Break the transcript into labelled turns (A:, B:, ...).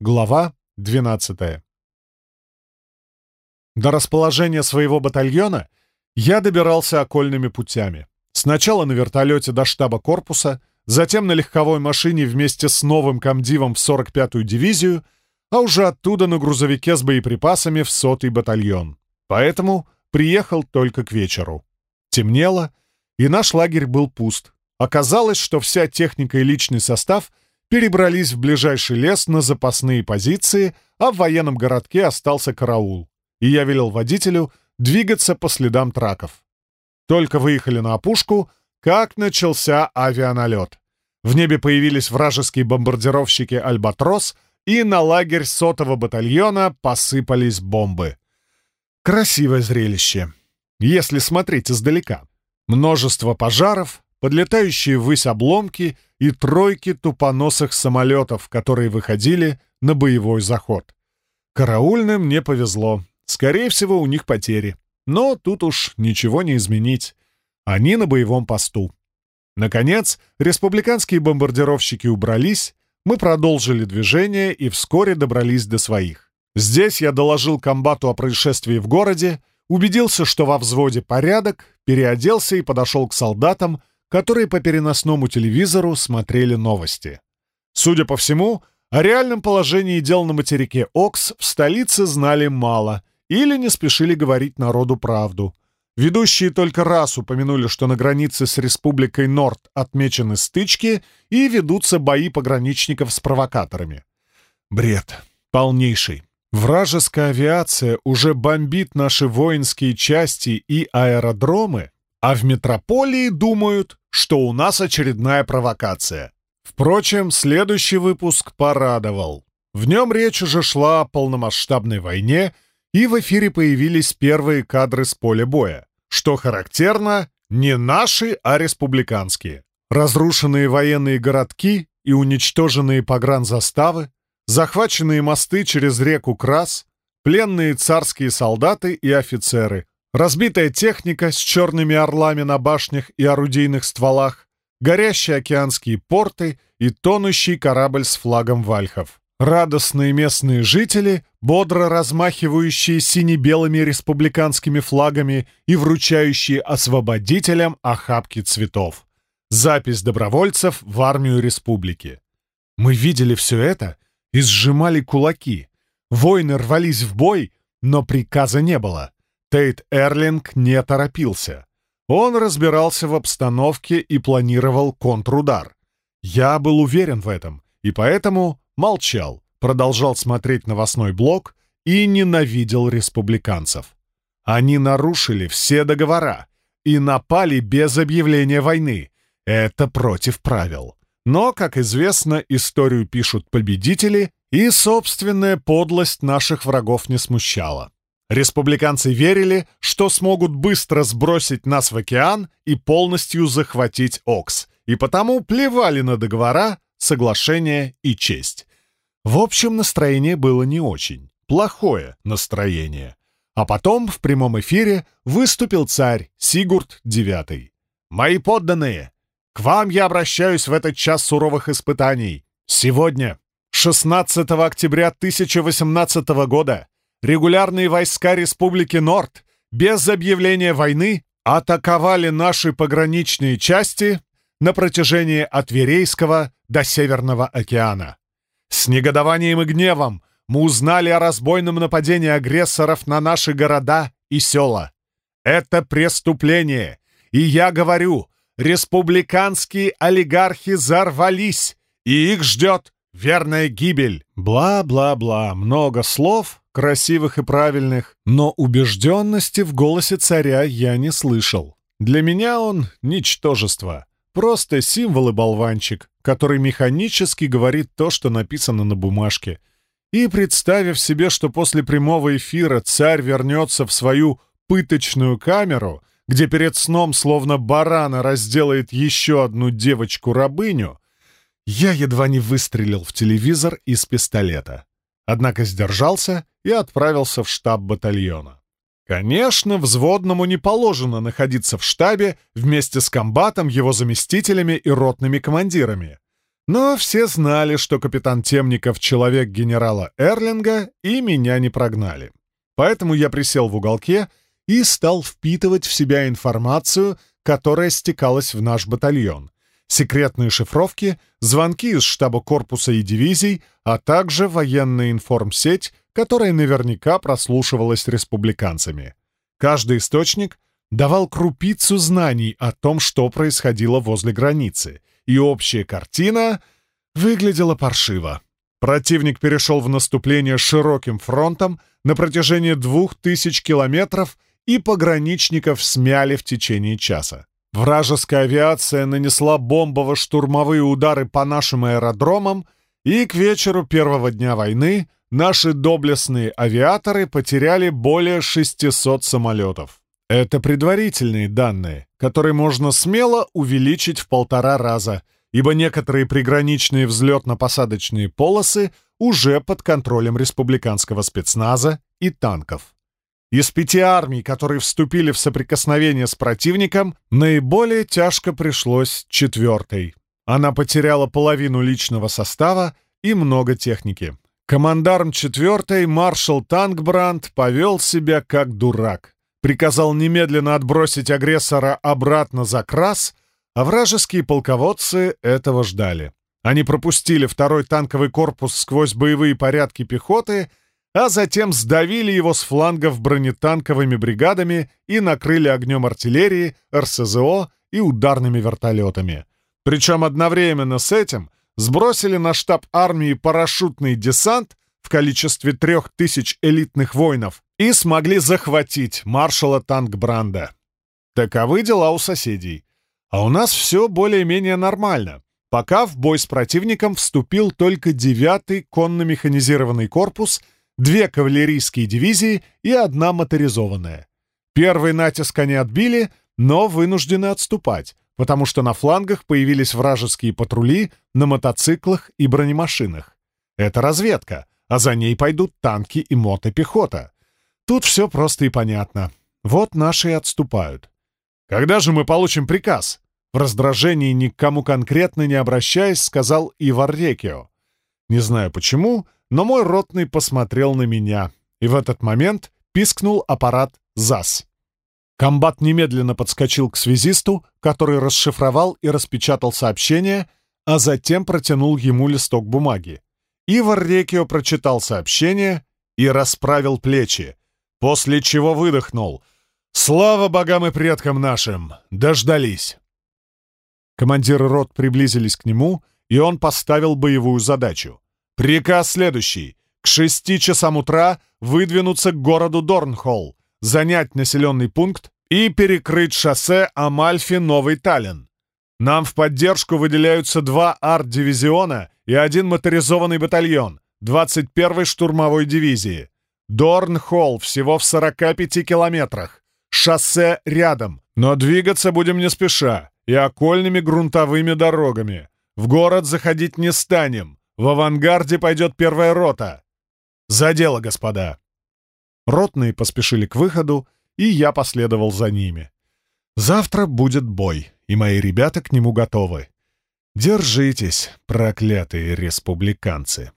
A: Глава 12 До расположения своего батальона я добирался окольными путями. Сначала на вертолете до штаба корпуса, затем на легковой машине вместе с новым комдивом в 45-ю дивизию, а уже оттуда на грузовике с боеприпасами в сотый батальон. Поэтому приехал только к вечеру. Темнело, и наш лагерь был пуст. Оказалось, что вся техника и личный состав перебрались в ближайший лес на запасные позиции, а в военном городке остался караул. И я велел водителю двигаться по следам траков. Только выехали на опушку, как начался авианалет. В небе появились вражеские бомбардировщики «Альбатрос», и на лагерь сотого батальона посыпались бомбы. Красивое зрелище, если смотреть издалека. Множество пожаров, подлетающие ввысь обломки и тройки тупоносых самолетов, которые выходили на боевой заход. Караульным не повезло. Скорее всего, у них потери. Но тут уж ничего не изменить. Они на боевом посту. Наконец, республиканские бомбардировщики убрались, мы продолжили движение и вскоре добрались до своих. Здесь я доложил комбату о происшествии в городе, убедился, что во взводе порядок, переоделся и подошел к солдатам, которые по переносному телевизору смотрели новости. Судя по всему, о реальном положении дел на материке Окс в столице знали мало или не спешили говорить народу правду. Ведущие только раз упомянули, что на границе с Республикой Норд отмечены стычки и ведутся бои пограничников с провокаторами. Бред. Полнейший. Вражеская авиация уже бомбит наши воинские части и аэродромы, а в метрополии думают, что у нас очередная провокация. Впрочем, следующий выпуск порадовал. В нем речь уже шла о полномасштабной войне и в эфире появились первые кадры с поля боя. Что характерно, не наши, а республиканские. Разрушенные военные городки и уничтоженные погранзаставы, захваченные мосты через реку Крас, пленные царские солдаты и офицеры, разбитая техника с черными орлами на башнях и орудийных стволах, горящие океанские порты и тонущий корабль с флагом вальхов. Радостные местные жители, бодро размахивающие сине-белыми республиканскими флагами и вручающие освободителям охапки цветов. Запись добровольцев в армию республики. Мы видели все это и сжимали кулаки. Воины рвались в бой, но приказа не было. Тейт Эрлинг не торопился. Он разбирался в обстановке и планировал контрудар. Я был уверен в этом, и поэтому молчал, продолжал смотреть новостной блок и ненавидел республиканцев. Они нарушили все договора и напали без объявления войны. Это против правил. Но, как известно, историю пишут победители, и собственная подлость наших врагов не смущала. Республиканцы верили, что смогут быстро сбросить нас в океан и полностью захватить Окс, и потому плевали на договора, соглашение и честь. В общем, настроение было не очень. Плохое настроение. А потом в прямом эфире выступил царь Сигурд IX. «Мои подданные, к вам я обращаюсь в этот час суровых испытаний. Сегодня, 16 октября 1018 года, регулярные войска Республики Норд без объявления войны атаковали наши пограничные части на протяжении от Верейского до Северного океана. С негодованием и гневом мы узнали о разбойном нападении агрессоров на наши города и села. Это преступление, и я говорю, республиканские олигархи взорвались, и их ждет верная гибель. Бла-бла-бла, много слов, красивых и правильных, но убежденности в голосе царя я не слышал. Для меня он — ничтожество. Просто символ и болванчик, который механически говорит то, что написано на бумажке. И представив себе, что после прямого эфира царь вернется в свою пыточную камеру, где перед сном словно барана разделает еще одну девочку-рабыню, я едва не выстрелил в телевизор из пистолета. Однако сдержался и отправился в штаб батальона. Конечно, взводному не положено находиться в штабе вместе с комбатом, его заместителями и ротными командирами. Но все знали, что капитан Темников — человек генерала Эрлинга, и меня не прогнали. Поэтому я присел в уголке и стал впитывать в себя информацию, которая стекалась в наш батальон. Секретные шифровки, звонки из штаба корпуса и дивизий, а также военная информсеть, которая наверняка прослушивалась республиканцами. Каждый источник давал крупицу знаний о том, что происходило возле границы, и общая картина выглядела паршиво. Противник перешел в наступление широким фронтом на протяжении двух тысяч километров и пограничников смяли в течение часа. Вражеская авиация нанесла бомбово-штурмовые удары по нашим аэродромам, и к вечеру первого дня войны наши доблестные авиаторы потеряли более 600 самолетов. Это предварительные данные, которые можно смело увеличить в полтора раза, ибо некоторые приграничные взлетно-посадочные полосы уже под контролем республиканского спецназа и танков. Из пяти армий, которые вступили в соприкосновение с противником, наиболее тяжко пришлось четвертой. Она потеряла половину личного состава и много техники. Командарм четвертой, маршал Танкбранд, повел себя как дурак. Приказал немедленно отбросить агрессора обратно за крас, а вражеские полководцы этого ждали. Они пропустили второй танковый корпус сквозь боевые порядки пехоты, а затем сдавили его с флангов бронетанковыми бригадами и накрыли огнем артиллерии, РСЗО и ударными вертолетами. Причем одновременно с этим сбросили на штаб армии парашютный десант в количестве трех тысяч элитных воинов и смогли захватить маршала Танкбранда. Таковы дела у соседей. А у нас все более-менее нормально, пока в бой с противником вступил только 9-й конно-механизированный корпус, две кавалерийские дивизии и одна моторизованная. Первый натиск они отбили, но вынуждены отступать, потому что на флангах появились вражеские патрули на мотоциклах и бронемашинах. Это разведка, а за ней пойдут танки и мотопехота. Тут все просто и понятно. Вот наши и отступают. «Когда же мы получим приказ?» В раздражении, никому конкретно не обращаясь, сказал Ивар Рекио. Не знаю почему, но мой ротный посмотрел на меня, и в этот момент пискнул аппарат ЗАС. Комбат немедленно подскочил к связисту, который расшифровал и распечатал сообщение, а затем протянул ему листок бумаги. Ивар Рекио прочитал сообщение и расправил плечи, после чего выдохнул. «Слава богам и предкам нашим! Дождались!» Командиры рот приблизились к нему, и он поставил боевую задачу. «Приказ следующий. К шести часам утра выдвинуться к городу Дорнхолл, занять населенный пункт и перекрыть шоссе Амальфи-Новый Таллин. Нам в поддержку выделяются два арт-дивизиона и один моторизованный батальон 21-й штурмовой дивизии. Дорнхолл всего в 45 километрах. Шоссе рядом, но двигаться будем не спеша и окольными грунтовыми дорогами. В город заходить не станем. В авангарде пойдет первая рота. За дело, господа. Ротные поспешили к выходу, и я последовал за ними. Завтра будет бой, и мои ребята к нему готовы. Держитесь, проклятые республиканцы.